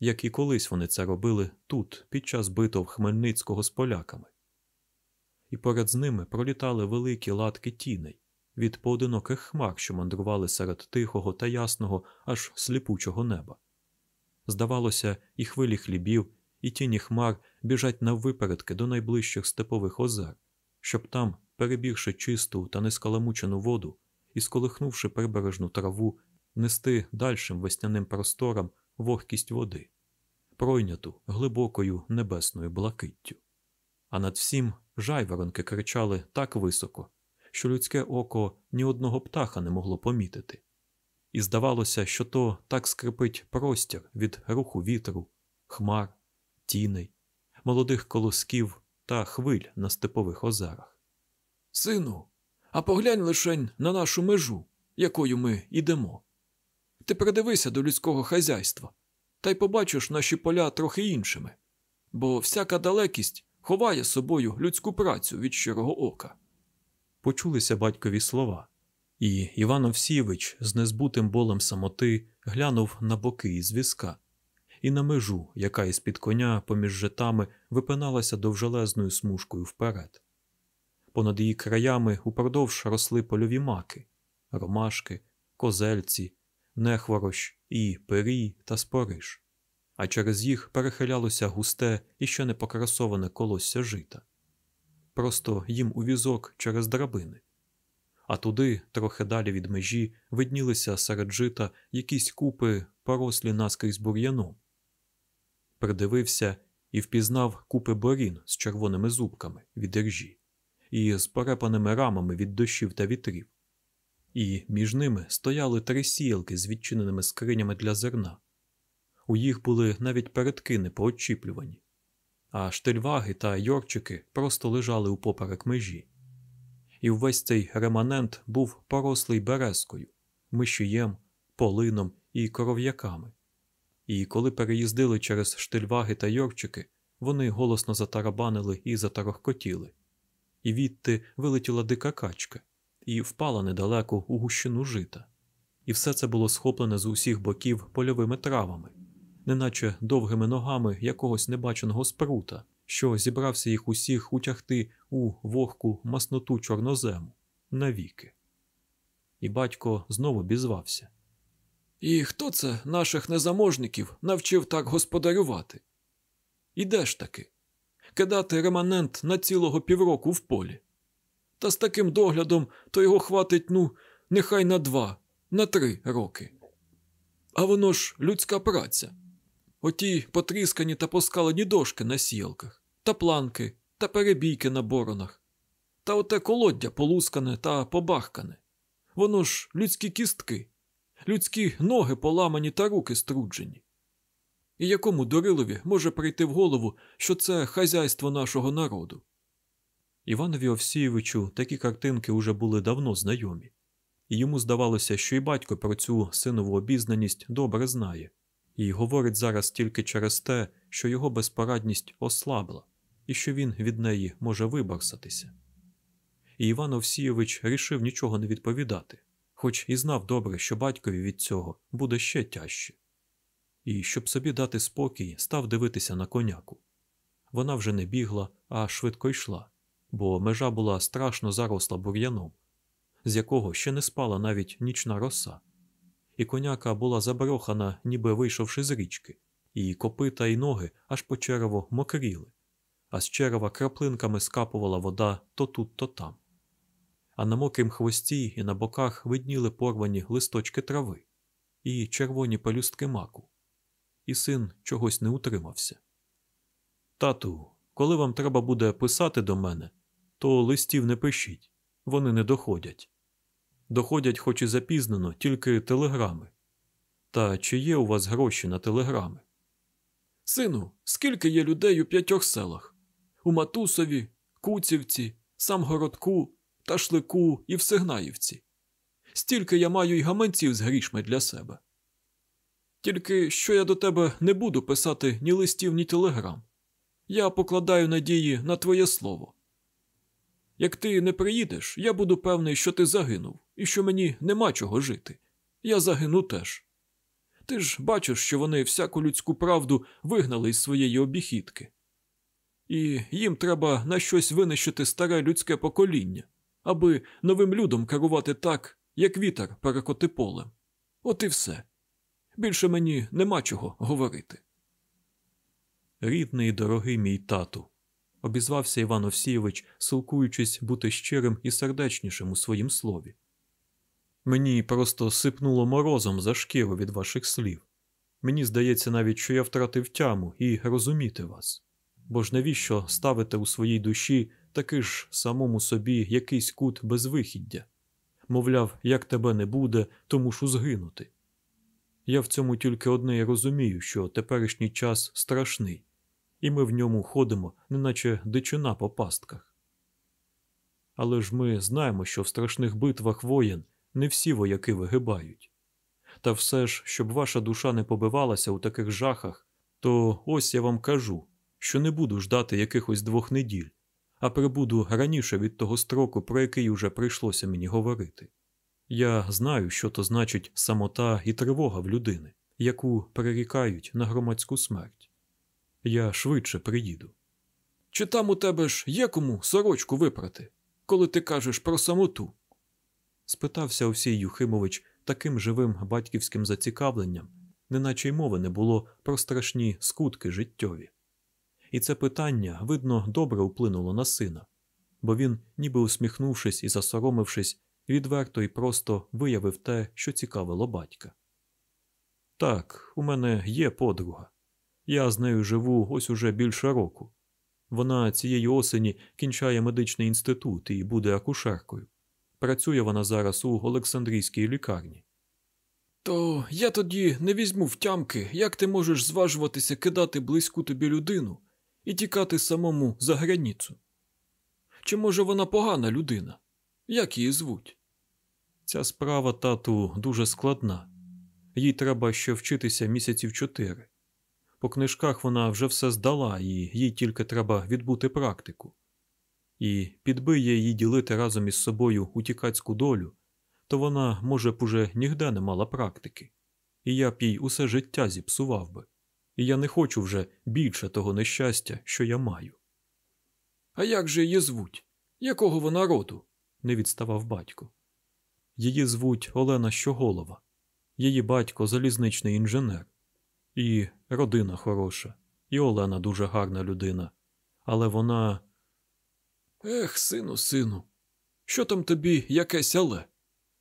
як і колись вони це робили тут, під час битов Хмельницького з поляками і поряд з ними пролітали великі латки тіней від поодиноких хмар, що мандрували серед тихого та ясного, аж сліпучого неба. Здавалося, і хвилі хлібів, і тіні хмар біжать наввипередки до найближчих степових озер, щоб там, перебігши чисту та нескаламучену воду і сколихнувши прибережну траву, нести дальшим весняним просторам вогкість води, пройняту глибокою небесною блакиттю. А над всім жайворонки кричали так високо, що людське око ні одного птаха не могло помітити, і здавалося, що то так скрипить простір від руху вітру, хмар, тіней, молодих колосків та хвиль на степових озерах. Сину, а поглянь лишень на нашу межу, якою ми йдемо. Ти придивися до людського хазяйства, та й побачиш наші поля трохи іншими, бо всяка далекість ховає собою людську працю від щирого ока. Почулися батькові слова, і Іван Овсійович з незбутим болем самоти глянув на боки із візка і на межу, яка із під коня поміж житами випиналася довжелезною смужкою вперед. Понад її краями упродовж росли польові маки, ромашки, козельці, нехворощ і перій та спориш а через їх перехилялося густе і ще не покрасоване колосся жита. Просто їм у візок через драбини. А туди, трохи далі від межі, виднілися серед жита якісь купи, порослі наскрізь бур'яном. Придивився і впізнав купи борін з червоними зубками від іржі, і з перепаними рамами від дощів та вітрів. І між ними стояли три сіялки з відчиненими скринями для зерна, у їх були навіть передки поочіплювані, а штельваги та йорчики просто лежали у поперек межі. І весь цей реманент був порослий березкою, мишієм, полином і коров'яками. І коли переїздили через штельваги та йорчики, вони голосно затарабанили і затарохкотіли. і відти вилетіла дика качка і впала недалеко у гущину жита. І все це було схоплене з усіх боків польовими травами, неначе довгими ногами якогось небаченого спрута, що зібрався їх усіх утягти у вогку масноту чорнозему навіки. І батько знову бізвався. І хто це наших незаможників навчив так господарювати? І де ж таки? Кидати реманент на цілого півроку в полі. Та з таким доглядом то його хватить, ну, нехай на два, на три роки. А воно ж людська праця. Оті потріскані та поскалені дошки на сілках, та планки, та перебійки на боронах, та оте колоддя полускане та побахкане. Воно ж людські кістки, людські ноги поламані та руки струджені. І якому Дорилові може прийти в голову, що це хазяйство нашого народу? Іванові Овсійовичу такі картинки уже були давно знайомі, і йому здавалося, що і батько про цю синову обізнаність добре знає, і говорить зараз тільки через те, що його безпорадність ослабла і що він від неї може виборсатися. І Іван Овсійович рішив нічого не відповідати, хоч і знав добре, що батькові від цього буде ще тяжче. І, щоб собі дати спокій, став дивитися на коняку. Вона вже не бігла, а швидко йшла, бо межа була страшно заросла бур'яном, з якого ще не спала навіть нічна роса. І коняка була заброхана, ніби вийшовши з річки, і копита і ноги аж по черево мокріли, а з черева краплинками скапувала вода то тут, то там. А на мокрім хвості і на боках видніли порвані листочки трави і червоні пелюстки маку. І син чогось не утримався. Тату, коли вам треба буде писати до мене, то листів не пишіть, вони не доходять. Доходять, хоч і запізнено, тільки телеграми. Та чи є у вас гроші на телеграми? Сину, скільки є людей у п'ятьох селах? У Матусові, Куцівці, Самгородку, Ташлику і в Сигнаївці. Стільки я маю й гаманців з грішми для себе. Тільки що я до тебе не буду писати ні листів, ні телеграм. Я покладаю надії на твоє слово. Як ти не приїдеш, я буду певний, що ти загинув, і що мені нема чого жити. Я загину теж. Ти ж бачиш, що вони всяку людську правду вигнали із своєї обіхідки. І їм треба на щось винищити старе людське покоління, аби новим людом керувати так, як вітер перекоти полем. От і все. Більше мені нема чого говорити. Рідний дорогий мій тату, обізвався Іван Овсійович, силкуючись бути щирим і сердечнішим у своїм слові. Мені просто сипнуло морозом за шкіру від ваших слів. Мені здається навіть, що я втратив тяму і розуміти вас. Бо ж навіщо ставити у своїй душі таки ж самому собі якийсь кут безвихіддя? Мовляв, як тебе не буде, то мушу згинути. Я в цьому тільки одне й розумію, що теперішній час страшний, і ми в ньому ходимо, неначе дичина по пастках. Але ж ми знаємо, що в страшних битвах воєн не всі вояки вигибають. Та все ж, щоб ваша душа не побивалася у таких жахах, то ось я вам кажу, що не буду ждати якихось двох неділь, а прибуду раніше від того строку, про який уже прийшлося мені говорити. Я знаю, що то значить самота і тривога в людини, яку перерікають на громадську смерть. Я швидше приїду. Чи там у тебе ж є кому сорочку випрати, коли ти кажеш про самоту? спитався Овсій Юхимович таким живим батьківським зацікавленням, неначе й мови не було про страшні скутки життєві. І це питання, видно, добре вплинуло на сина, бо він, ніби усміхнувшись і засоромившись, відверто і просто виявив те, що цікавило батька. Так, у мене є подруга. Я з нею живу ось уже більше року. Вона цієї осені кінчає медичний інститут і буде акушеркою. Працює вона зараз у Олександрійській лікарні. То я тоді не візьму втямки, як ти можеш зважуватися кидати близьку тобі людину і тікати самому за границю. Чи може вона погана людина? Як її звуть? Ця справа, тату, дуже складна. Їй треба ще вчитися місяців чотири. По книжках вона вже все здала, і їй тільки треба відбути практику. і підбиє її ділити разом із собою утікацьку долю, то вона, може б, уже нігде не мала практики, і я б їй усе життя зіпсував би, і я не хочу вже більше того нещастя, що я маю. А як же її звуть? Якого вона роду? не відставав батько. Її звуть Олена Щоголова, її батько залізничний інженер, і родина хороша, і Олена дуже гарна людина, але вона. Ех, сину, сину, що там тобі якесь але?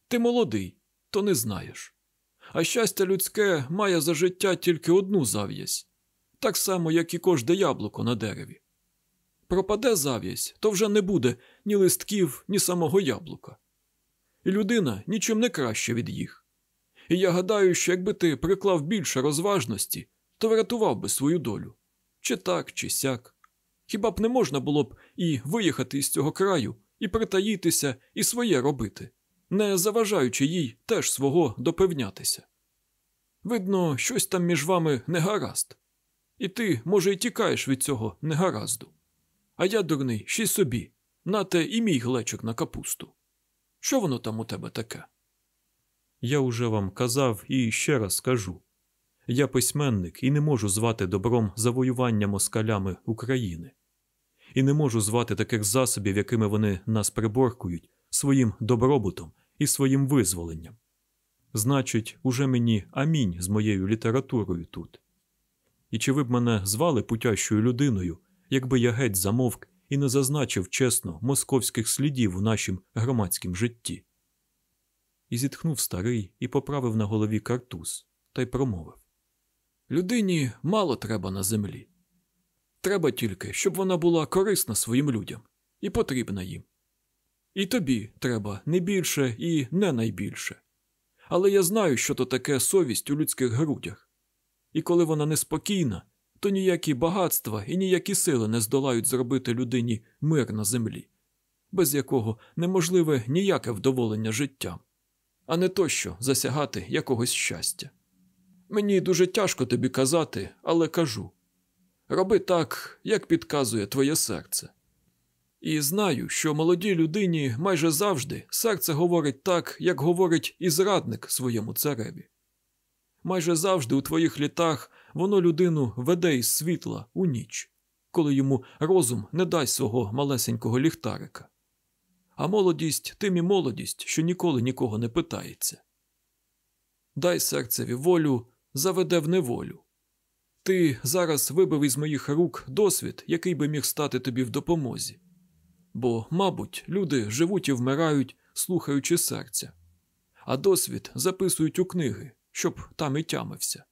Ти молодий, то не знаєш. А щастя людське має за життя тільки одну зав'язь, так само, як і кожне яблуко на дереві. Пропаде зав'язь, то вже не буде ні листків, ні самого яблука. І людина нічим не краще від їх. І я гадаю, що якби ти приклав більше розважності, то врятував би свою долю. Чи так, чи сяк. Хіба б не можна було б і виїхати із цього краю, і притаїтися, і своє робити, не заважаючи їй теж свого допевнятися? Видно, щось там між вами не гаразд. І ти, може, й тікаєш від цього негаразду. А я, дурний, ще й собі, нате і мій глечик на капусту. Що воно там у тебе таке? Я уже вам казав і ще раз скажу я письменник і не можу звати добром завоювання москалями України, і не можу звати таких засобів, якими вони нас приборкують, своїм добробутом і своїм визволенням. Значить, уже мені амінь з моєю літературою тут. І чи ви б мене звали путящою людиною, якби я геть замовк і не зазначив чесно московських слідів у нашім громадськім житті? І зітхнув старий і поправив на голові картуз та й промовив Людині мало треба на землі. Треба тільки, щоб вона була корисна своїм людям і потрібна їм. І тобі треба не більше і не найбільше. Але я знаю, що то таке совість у людських грудях. І коли вона неспокійна, то ніякі багатства і ніякі сили не здолають зробити людині мир на землі, без якого неможливе ніяке вдоволення життям, а не то що засягати якогось щастя. Мені дуже тяжко тобі казати, але кажу роби так, як підказує твоє серце. І знаю, що молодій людині майже завжди серце говорить так, як говорить і зрадник своєму цареві. Майже завжди у твоїх літах воно людину веде із світла у ніч, коли йому розум не дасть свого малесенького ліхтарика. А молодість тим і молодість, що ніколи нікого не питається. Дай серцеві волю заведе в неволю. Ти зараз вибив із моїх рук досвід, який би міг стати тобі в допомозі. Бо, мабуть, люди живуть і вмирають, слухаючи серця, а досвід записують у книги, щоб там і тямився.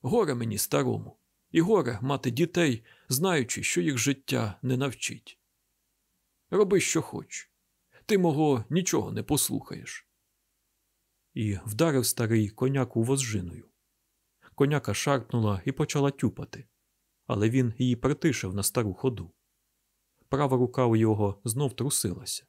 Горе мені старому, і горе мати дітей, знаючи, що їх життя не навчить. Роби, що хоч, ти мого нічого не послухаєш. І вдарив старий коняку возжиною. Коняка шарпнула і почала тюпати, але він її притишив на стару ходу. Права рука у його знов трусилася.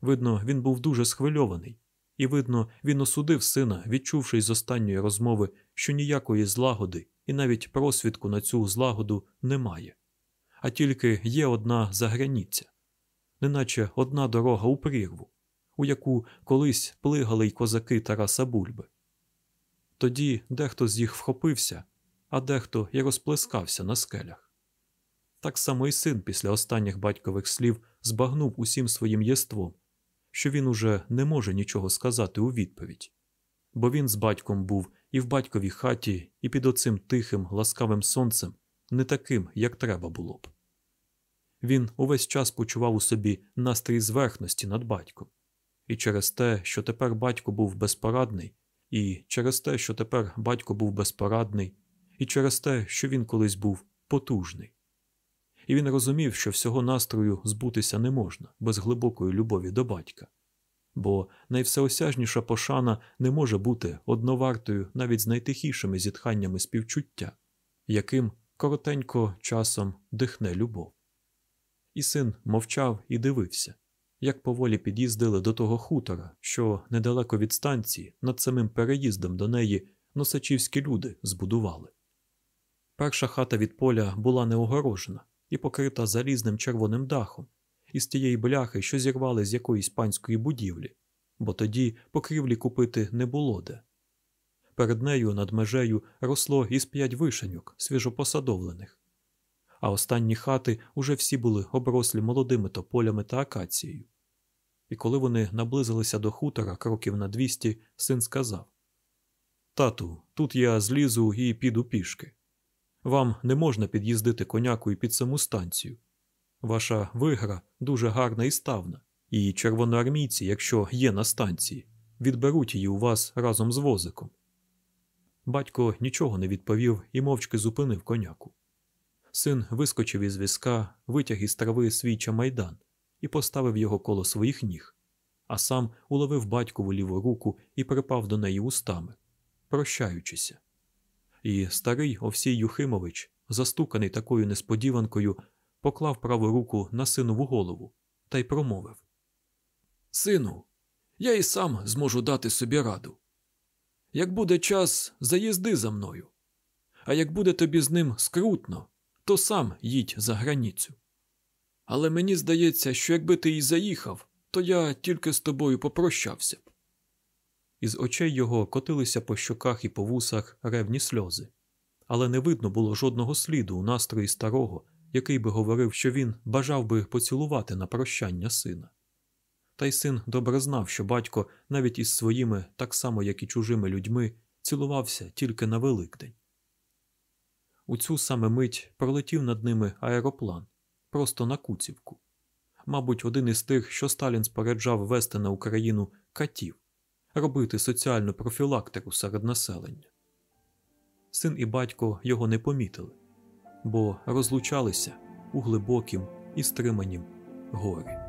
Видно, він був дуже схвильований, і, видно, він осудив сина, відчувши з останньої розмови, що ніякої злагоди і навіть просвідку на цю злагоду немає, а тільки є одна заграниця, неначе одна дорога у прірву, у яку колись плигали й козаки Тараса Бульби. Тоді дехто з їх вхопився, а дехто і розплескався на скелях. Так само і син після останніх батькових слів збагнув усім своїм єством, що він уже не може нічого сказати у відповідь, бо він з батьком був і в батьковій хаті, і під оцим тихим, ласкавим сонцем, не таким, як треба було б. Він увесь час почував у собі настрій зверхності над батьком, і через те, що тепер батько був безпорадний, і через те, що тепер батько був безпорадний, і через те, що він колись був потужний. І він розумів, що всього настрою збутися не можна без глибокої любові до батька, бо найвсеосяжніша пошана не може бути одновартою навіть з найтихішими зітханнями співчуття, яким коротенько часом дихне любов. І син мовчав і дивився, як поволі під'їздили до того хутора, що недалеко від станції, над самим переїздом до неї носачівські люди збудували. Перша хата від поля була неогорожена і покрита залізним червоним дахом, із тієї бляхи, що зірвали з якоїсь панської будівлі, бо тоді покрівлі купити не було де. Перед нею над межею росло із п'ять вишеньок, свіжопосадовлених, а останні хати уже всі були оброслі молодими тополями та акацією. І коли вони наблизилися до хутора кроків на двісті, син сказав Тату, тут я злізу і піду пішки. Вам не можна під'їздити конякою під саму станцію. Ваша вигра дуже гарна і ставна, і червоноармійці, якщо є на станції, відберуть її у вас разом з возиком. Батько нічого не відповів і мовчки зупинив коняку. Син вискочив із візка, витяг із трави свій чамайдан і поставив його коло своїх ніг, а сам уловив батькову ліву руку і припав до неї устами, прощаючися. І старий Овсій Юхимович, застуканий такою несподіванкою, поклав праву руку на синову голову та й промовив Сину, я і сам зможу дати собі раду. Як буде час, заїзди за мною. А як буде тобі з ним скрутно, то сам їдь за границю. Але мені здається, що якби ти і заїхав, то я тільки з тобою попрощався б. Із очей його котилися по щоках і по вусах ревні сльози, але не видно було жодного сліду у настрої старого, який би говорив, що він бажав би поцілувати на прощання сина. Та й син добре знав, що батько навіть із своїми, так само як і чужими людьми, цілувався тільки на Великдень. У цю саме мить пролетів над ними аероплан просто на Куцівку. Мабуть, один із тих, що Сталін споряджав вести на Україну катів, робити соціальну профілактику серед населення. Син і батько його не помітили, бо розлучалися у глибокім і стриманім горі.